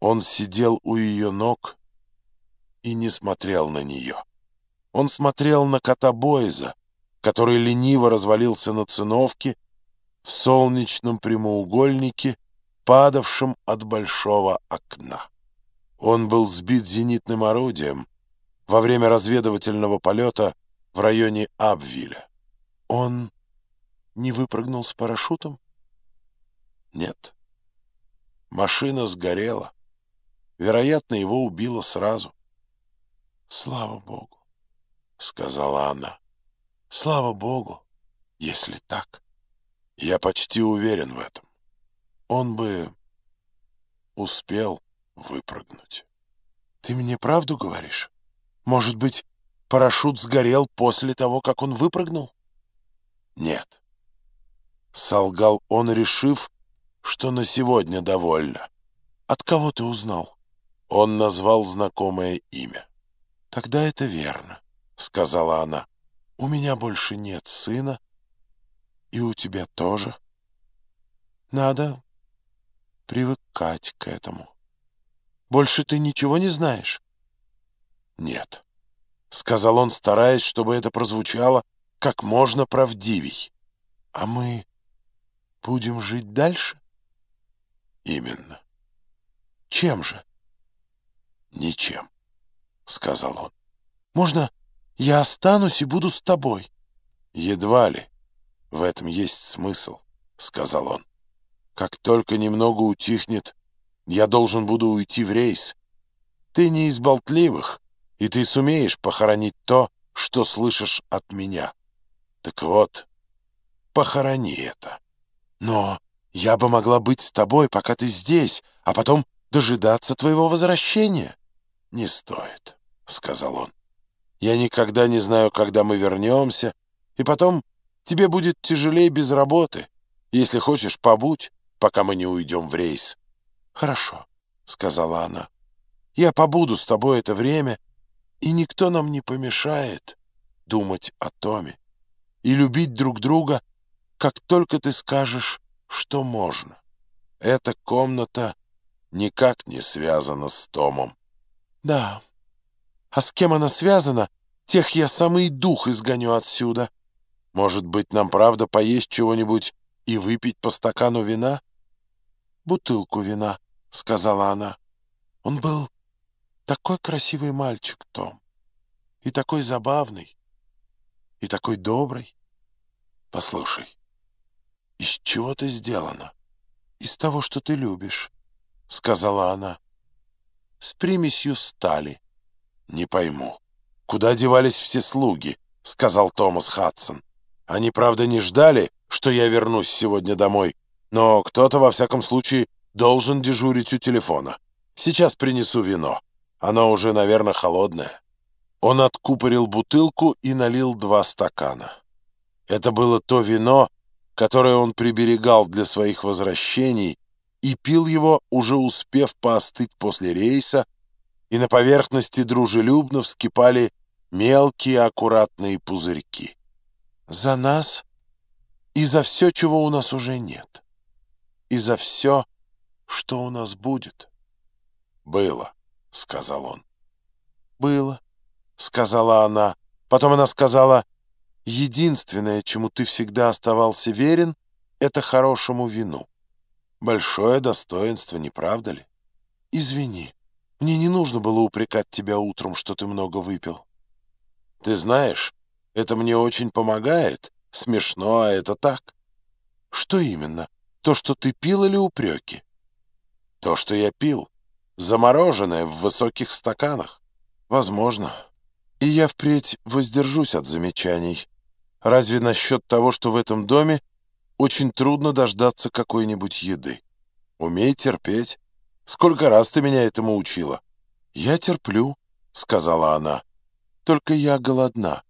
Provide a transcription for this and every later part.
Он сидел у ее ног и не смотрел на нее. Он смотрел на кота Бойза, который лениво развалился на циновке в солнечном прямоугольнике, падавшем от большого окна. Он был сбит зенитным орудием во время разведывательного полета в районе Абвиля. Он не выпрыгнул с парашютом? Нет. Машина сгорела. Вероятно, его убило сразу. «Слава Богу!» — сказала она. «Слава Богу, если так. Я почти уверен в этом. Он бы успел выпрыгнуть». «Ты мне правду говоришь? Может быть, парашют сгорел после того, как он выпрыгнул?» «Нет». Солгал он, решив, что на сегодня довольно. «От кого ты узнал?» Он назвал знакомое имя. «Тогда это верно», — сказала она. «У меня больше нет сына, и у тебя тоже. Надо привыкать к этому. Больше ты ничего не знаешь?» «Нет», — сказал он, стараясь, чтобы это прозвучало как можно правдивей. «А мы будем жить дальше?» «Именно». «Чем же?» «Ничем», — сказал он. «Можно я останусь и буду с тобой?» «Едва ли. В этом есть смысл», — сказал он. «Как только немного утихнет, я должен буду уйти в рейс. Ты не из болтливых, и ты сумеешь похоронить то, что слышишь от меня. Так вот, похорони это. Но я бы могла быть с тобой, пока ты здесь, а потом дожидаться твоего возвращения». «Не стоит», — сказал он. «Я никогда не знаю, когда мы вернемся, и потом тебе будет тяжелее без работы. Если хочешь, побудь, пока мы не уйдем в рейс». «Хорошо», — сказала она. «Я побуду с тобой это время, и никто нам не помешает думать о Томе и любить друг друга, как только ты скажешь, что можно. Эта комната никак не связана с Томом. Да. А с кем она связана, тех я самый дух изгоню отсюда. Может быть, нам правда поесть чего-нибудь и выпить по стакану вина? Бутылку вина, сказала она. Он был такой красивый мальчик, Том, и такой забавный, и такой добрый. Послушай, из чего ты сделана? Из того, что ты любишь, сказала она с примесью стали. «Не пойму, куда девались все слуги?» — сказал Томас Хадсон. «Они, правда, не ждали, что я вернусь сегодня домой, но кто-то, во всяком случае, должен дежурить у телефона. Сейчас принесу вино. Оно уже, наверное, холодное». Он откупорил бутылку и налил два стакана. Это было то вино, которое он приберегал для своих возвращений и пил его, уже успев поостыть после рейса, и на поверхности дружелюбно вскипали мелкие аккуратные пузырьки. За нас и за все, чего у нас уже нет. И за все, что у нас будет. «Было», — сказал он. «Было», — сказала она. Потом она сказала, «Единственное, чему ты всегда оставался верен, это хорошему вину». Большое достоинство, не правда ли? Извини, мне не нужно было упрекать тебя утром, что ты много выпил. Ты знаешь, это мне очень помогает. Смешно, а это так. Что именно? То, что ты пил или упреки? То, что я пил. Замороженное в высоких стаканах. Возможно. И я впредь воздержусь от замечаний. Разве насчет того, что в этом доме очень трудно дождаться какой-нибудь еды. Умей терпеть. Сколько раз ты меня этому учила? Я терплю, сказала она. Только я голодна.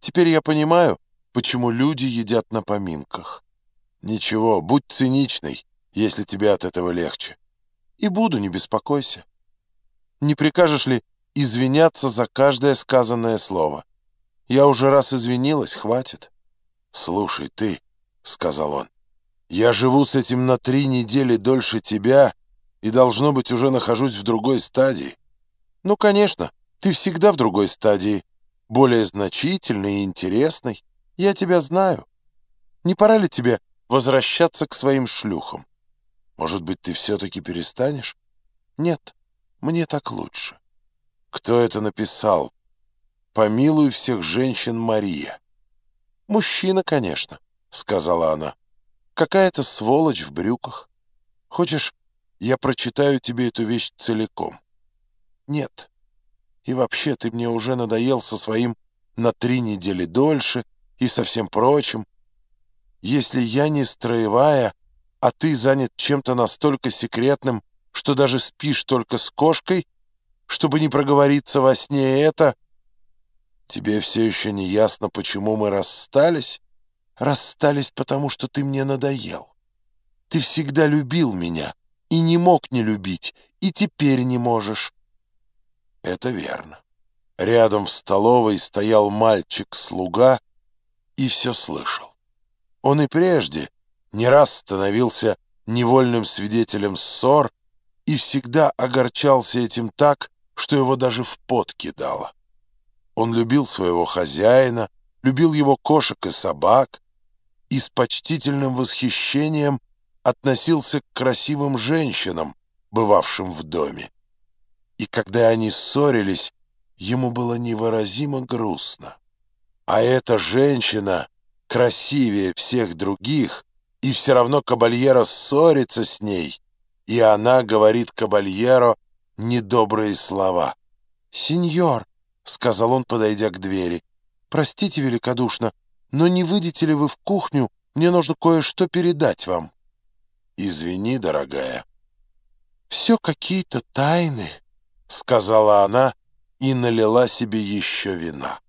Теперь я понимаю, почему люди едят на поминках. Ничего, будь циничной, если тебе от этого легче. И буду, не беспокойся. Не прикажешь ли извиняться за каждое сказанное слово? Я уже раз извинилась, хватит. Слушай, ты, — сказал он. «Я живу с этим на три недели дольше тебя, и, должно быть, уже нахожусь в другой стадии. Ну, конечно, ты всегда в другой стадии, более значительной и интересной. Я тебя знаю. Не пора ли тебе возвращаться к своим шлюхам? Может быть, ты все-таки перестанешь? Нет, мне так лучше. Кто это написал? Помилуй всех женщин Мария. Мужчина, конечно, сказала она. Какая-то сволочь в брюках. Хочешь, я прочитаю тебе эту вещь целиком? Нет. И вообще, ты мне уже надоел со своим на три недели дольше и со всем прочим. Если я не строевая, а ты занят чем-то настолько секретным, что даже спишь только с кошкой, чтобы не проговориться во сне это... Тебе все еще не ясно, почему мы расстались? Расстались, потому что ты мне надоел. Ты всегда любил меня и не мог не любить, и теперь не можешь. Это верно. Рядом в столовой стоял мальчик-слуга и все слышал. Он и прежде не раз становился невольным свидетелем ссор и всегда огорчался этим так, что его даже в пот кидало. Он любил своего хозяина, любил его кошек и собак и с почтительным восхищением относился к красивым женщинам, бывавшим в доме. И когда они ссорились, ему было невыразимо грустно. А эта женщина красивее всех других, и все равно Кабальеро ссорится с ней, и она говорит Кабальеро недобрые слова. «Сеньор», — сказал он, подойдя к двери, — «простите великодушно, но не выйдете ли вы в кухню? Мне нужно кое-что передать вам». «Извини, дорогая». «Все какие-то тайны», — сказала она и налила себе еще вина.